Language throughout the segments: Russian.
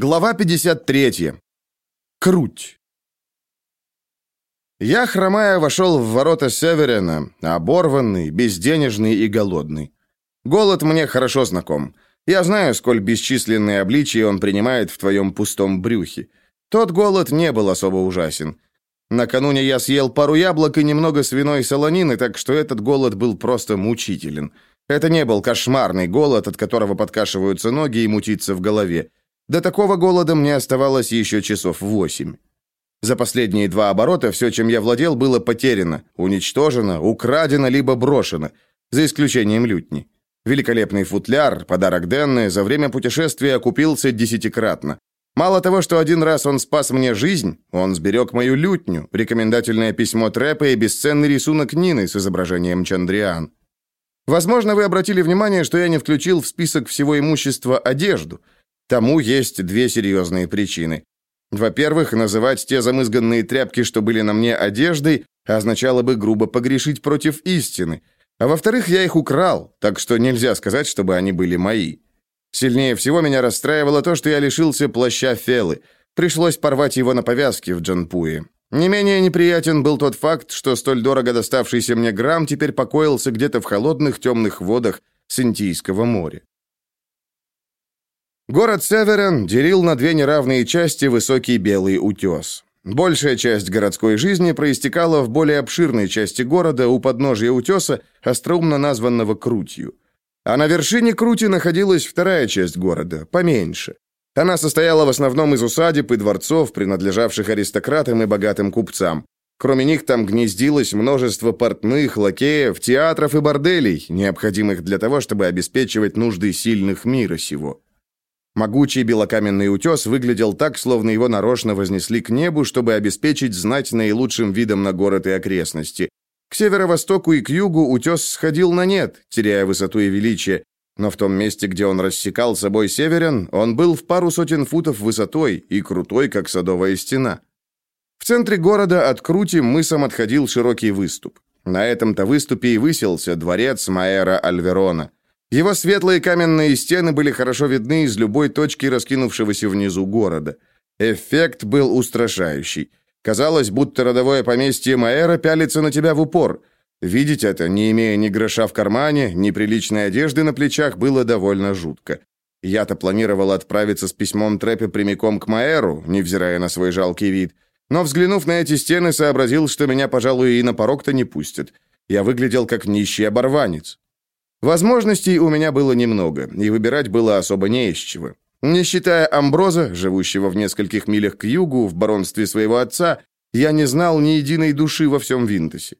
Глава 53. Круть. Я, хромая, вошел в ворота Северина, оборванный, безденежный и голодный. Голод мне хорошо знаком. Я знаю, сколь бесчисленные обличия он принимает в твоем пустом брюхе. Тот голод не был особо ужасен. Накануне я съел пару яблок и немного свиной солонины, так что этот голод был просто мучителен. Это не был кошмарный голод, от которого подкашиваются ноги и мутится в голове. До такого голода мне оставалось еще часов восемь. За последние два оборота все, чем я владел, было потеряно, уничтожено, украдено либо брошено, за исключением лютни. Великолепный футляр, подарок Денны, за время путешествия окупился десятикратно. Мало того, что один раз он спас мне жизнь, он сберег мою лютню, рекомендательное письмо Трэпа и бесценный рисунок Нины с изображением Чандриан. Возможно, вы обратили внимание, что я не включил в список всего имущества одежду – Тому есть две серьезные причины. Во-первых, называть те замызганные тряпки, что были на мне одеждой, означало бы грубо погрешить против истины. А во-вторых, я их украл, так что нельзя сказать, чтобы они были мои. Сильнее всего меня расстраивало то, что я лишился плаща Фелы. Пришлось порвать его на повязке в Джанпуе. Не менее неприятен был тот факт, что столь дорого доставшийся мне грамм теперь покоился где-то в холодных темных водах Синтийского моря. Город Северен делил на две неравные части высокий белый утес. Большая часть городской жизни проистекала в более обширной части города у подножия утеса, остроумно названного Крутью. А на вершине Крути находилась вторая часть города, поменьше. Она состояла в основном из усадеб и дворцов, принадлежавших аристократам и богатым купцам. Кроме них там гнездилось множество портных, лакеев, театров и борделей, необходимых для того, чтобы обеспечивать нужды сильных мира сего. Могучий белокаменный утес выглядел так, словно его нарочно вознесли к небу, чтобы обеспечить знать наилучшим видом на город и окрестности. К северо-востоку и к югу утес сходил на нет, теряя высоту и величие, но в том месте, где он рассекал собой северен, он был в пару сотен футов высотой и крутой, как садовая стена. В центре города от Крути мысом отходил широкий выступ. На этом-то выступе и выселся дворец Маэра Альверона. Его светлые каменные стены были хорошо видны из любой точки раскинувшегося внизу города. Эффект был устрашающий. Казалось, будто родовое поместье Маэра пялится на тебя в упор. Видеть это, не имея ни гроша в кармане, ни приличной одежды на плечах, было довольно жутко. Я-то планировал отправиться с письмом Трэпе прямиком к Маэру, невзирая на свой жалкий вид. Но, взглянув на эти стены, сообразил, что меня, пожалуй, и на порог-то не пустят. Я выглядел как нищий оборванец. Возможностей у меня было немного, и выбирать было особо не из чего. Не считая Амброза, живущего в нескольких милях к югу, в баронстве своего отца, я не знал ни единой души во всем Винтосе.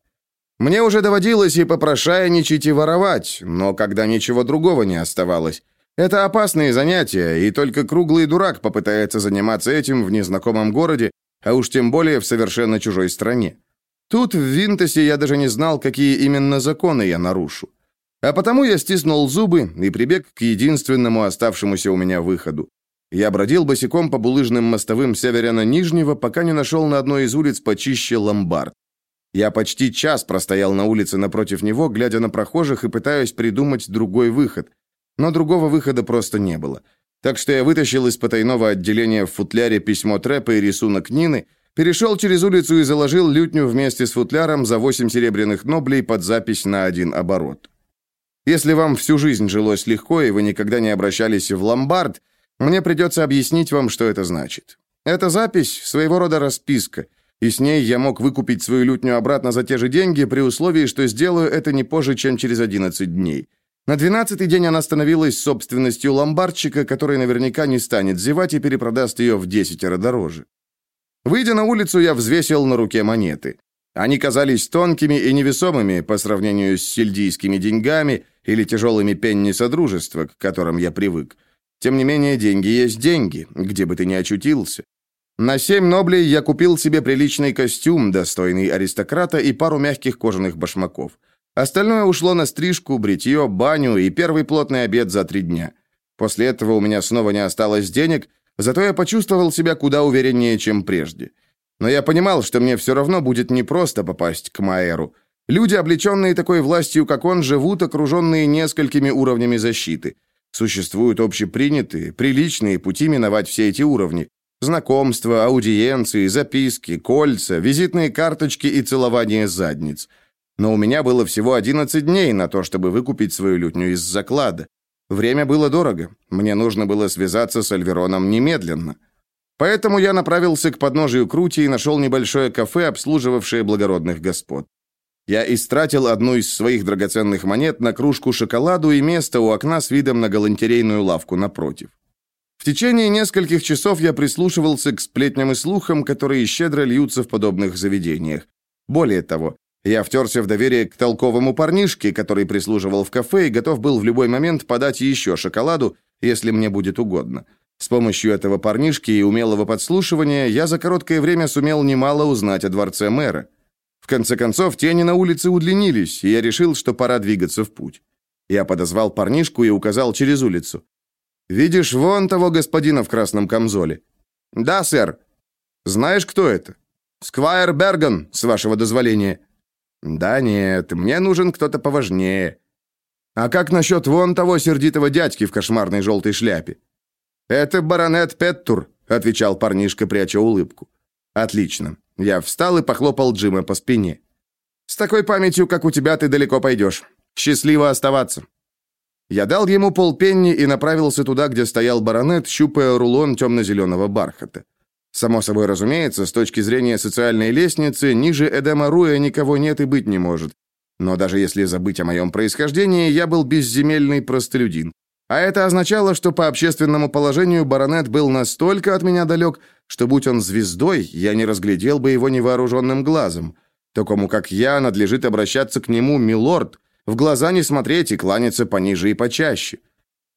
Мне уже доводилось и попрошайничать, и воровать, но когда ничего другого не оставалось. Это опасные занятия, и только круглый дурак попытается заниматься этим в незнакомом городе, а уж тем более в совершенно чужой стране. Тут, в Винтосе, я даже не знал, какие именно законы я нарушу. А потому я стиснул зубы и прибег к единственному оставшемуся у меня выходу. Я бродил босиком по булыжным мостовым северяна Нижнего, пока не нашел на одной из улиц почище ломбард. Я почти час простоял на улице напротив него, глядя на прохожих и пытаясь придумать другой выход. Но другого выхода просто не было. Так что я вытащил из потайного отделения в футляре письмо Трэпа и рисунок Нины, перешел через улицу и заложил лютню вместе с футляром за восемь серебряных ноблей под запись на один оборот. Если вам всю жизнь жилось легко, и вы никогда не обращались в ломбард, мне придется объяснить вам, что это значит. Эта запись – своего рода расписка, и с ней я мог выкупить свою лютню обратно за те же деньги, при условии, что сделаю это не позже, чем через 11 дней. На двенадцатый день она становилась собственностью ломбардчика, который наверняка не станет зевать и перепродаст ее в десятеро дороже. Выйдя на улицу, я взвесил на руке монеты. Они казались тонкими и невесомыми по сравнению с сельдийскими деньгами – или тяжелыми пенни Содружества, к которым я привык. Тем не менее, деньги есть деньги, где бы ты ни очутился. На семь ноблей я купил себе приличный костюм, достойный аристократа, и пару мягких кожаных башмаков. Остальное ушло на стрижку, бритье, баню и первый плотный обед за три дня. После этого у меня снова не осталось денег, зато я почувствовал себя куда увереннее, чем прежде. Но я понимал, что мне все равно будет непросто попасть к Майеру – Люди, облеченные такой властью, как он, живут, окруженные несколькими уровнями защиты. Существуют общепринятые, приличные пути миновать все эти уровни. Знакомства, аудиенции, записки, кольца, визитные карточки и целование задниц. Но у меня было всего 11 дней на то, чтобы выкупить свою лютню из заклада. Время было дорого. Мне нужно было связаться с Альвероном немедленно. Поэтому я направился к подножию Крути и нашел небольшое кафе, обслуживавшее благородных господ. Я истратил одну из своих драгоценных монет на кружку шоколаду и место у окна с видом на галантерейную лавку напротив. В течение нескольких часов я прислушивался к сплетням и слухам, которые щедро льются в подобных заведениях. Более того, я втерся в доверие к толковому парнишке, который прислуживал в кафе и готов был в любой момент подать еще шоколаду, если мне будет угодно. С помощью этого парнишки и умелого подслушивания я за короткое время сумел немало узнать о дворце мэра. Конце концов, тени на улице удлинились, и я решил, что пора двигаться в путь. Я подозвал парнишку и указал через улицу. Видишь вон того господина в красном камзоле? Да, сэр. Знаешь, кто это? Сквайр Берган, с вашего дозволения. Да нет, мне нужен кто-то поважнее. А как насчет вон того сердитого дядьки в кошмарной желтой шляпе? Это баронет Петтур, отвечал парнишка, пряча улыбку. Отлично. Я встал и похлопал Джима по спине. С такой памятью, как у тебя, ты далеко пойдешь. Счастливо оставаться. Я дал ему полпенни и направился туда, где стоял баронет, щупая рулон темно-зеленого бархата. Само собой разумеется, с точки зрения социальной лестницы, ниже Эдема Руя никого нет и быть не может. Но даже если забыть о моем происхождении, я был безземельный простолюдин. А это означало, что по общественному положению баронет был настолько от меня далек, что, будь он звездой, я не разглядел бы его невооруженным глазом. Такому, как я, надлежит обращаться к нему «милорд», в глаза не смотреть и кланяться пониже и почаще.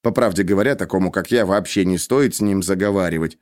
По правде говоря, такому, как я, вообще не стоит с ним заговаривать.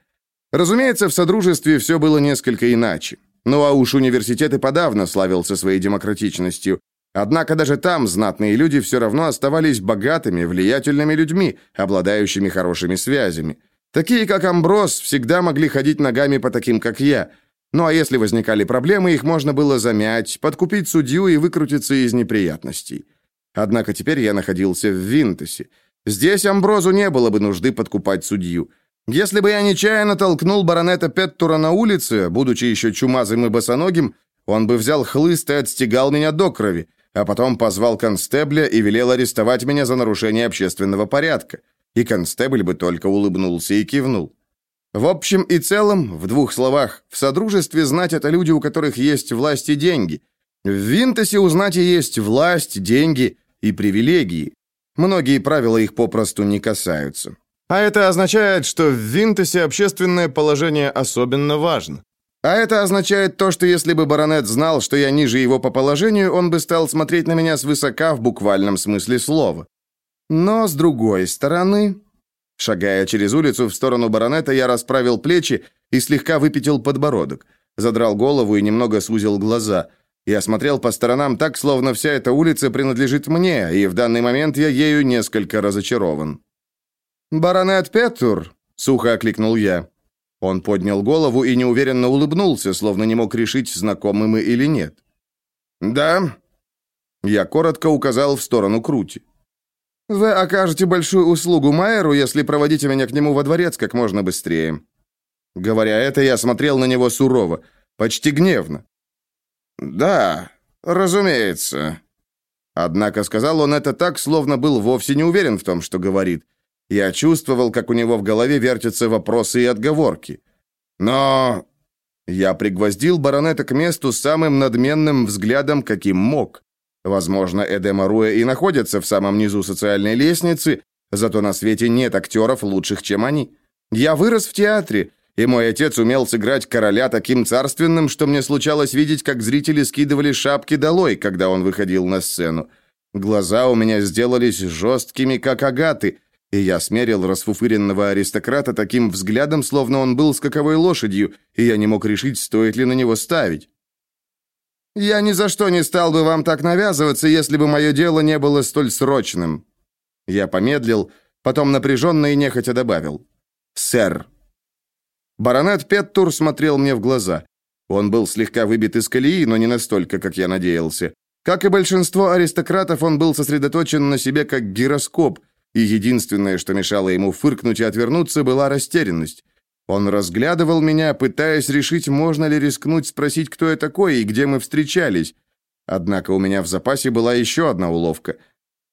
Разумеется, в Содружестве все было несколько иначе. Ну а уж университет и подавно славился своей демократичностью. Однако даже там знатные люди все равно оставались богатыми, влиятельными людьми, обладающими хорошими связями. Такие, как Амброс, всегда могли ходить ногами по таким, как я. Ну а если возникали проблемы, их можно было замять, подкупить судью и выкрутиться из неприятностей. Однако теперь я находился в Винтесе. Здесь Амброзу не было бы нужды подкупать судью. Если бы я нечаянно толкнул баронета Петтура на улице, будучи еще чумазым и босоногим, он бы взял хлыст и отстегал меня до крови, а потом позвал констебля и велел арестовать меня за нарушение общественного порядка. И констебль бы только улыбнулся и кивнул. В общем и целом, в двух словах, в Содружестве знать это люди, у которых есть власть и деньги. В Винтосе у знати есть власть, деньги и привилегии. Многие правила их попросту не касаются. А это означает, что в Винтосе общественное положение особенно важно. А это означает то, что если бы баронет знал, что я ниже его по положению, он бы стал смотреть на меня свысока в буквальном смысле слова. Но, с другой стороны... Шагая через улицу в сторону баронета, я расправил плечи и слегка выпятил подбородок, задрал голову и немного сузил глаза – я смотрел по сторонам так, словно вся эта улица принадлежит мне, и в данный момент я ею несколько разочарован. «Баронет Петур!» — сухо окликнул я. Он поднял голову и неуверенно улыбнулся, словно не мог решить, знакомы мы или нет. «Да?» Я коротко указал в сторону Крути. «Вы окажете большую услугу Майеру, если проводите меня к нему во дворец как можно быстрее». Говоря это, я смотрел на него сурово, почти гневно. «Да, разумеется». Однако сказал он это так, словно был вовсе не уверен в том, что говорит. Я чувствовал, как у него в голове вертятся вопросы и отговорки. Но... Я пригвоздил баронета к месту самым надменным взглядом, каким мог. Возможно, Эдема Руэ и находится в самом низу социальной лестницы, зато на свете нет актеров лучших, чем они. Я вырос в театре, и мой отец умел сыграть короля таким царственным, что мне случалось видеть, как зрители скидывали шапки долой, когда он выходил на сцену. Глаза у меня сделались жесткими, как агаты, и я смерил расфуфыренного аристократа таким взглядом, словно он был скаковой лошадью, и я не мог решить, стоит ли на него ставить. «Я ни за что не стал бы вам так навязываться, если бы мое дело не было столь срочным». Я помедлил, потом напряженно и нехотя добавил. «Сэр, Баронет Петтур смотрел мне в глаза. Он был слегка выбит из колеи, но не настолько, как я надеялся. Как и большинство аристократов, он был сосредоточен на себе как гироскоп, и единственное, что мешало ему фыркнуть и отвернуться, была растерянность. Он разглядывал меня, пытаясь решить, можно ли рискнуть спросить, кто я такой и где мы встречались. Однако у меня в запасе была еще одна уловка.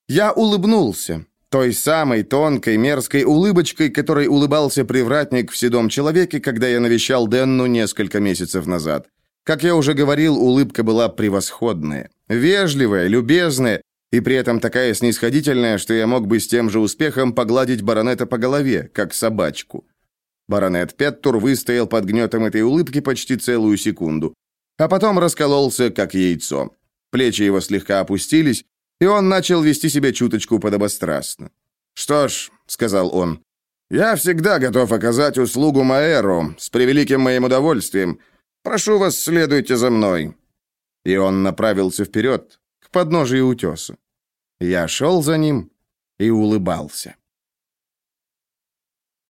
Я улыбнулся. Той самой тонкой, мерзкой улыбочкой, которой улыбался привратник в седом человеке, когда я навещал Денну несколько месяцев назад. Как я уже говорил, улыбка была превосходная. Вежливая, любезная, и при этом такая снисходительная, что я мог бы с тем же успехом погладить баронета по голове, как собачку. Баронет Петтур выстоял под гнетом этой улыбки почти целую секунду, а потом раскололся, как яйцо. Плечи его слегка опустились, и он начал вести себя чуточку подобострастно. «Что ж», — сказал он, — «я всегда готов оказать услугу Маэру с превеликим моим удовольствием. Прошу вас, следуйте за мной». И он направился вперед, к подножию утеса. Я шел за ним и улыбался.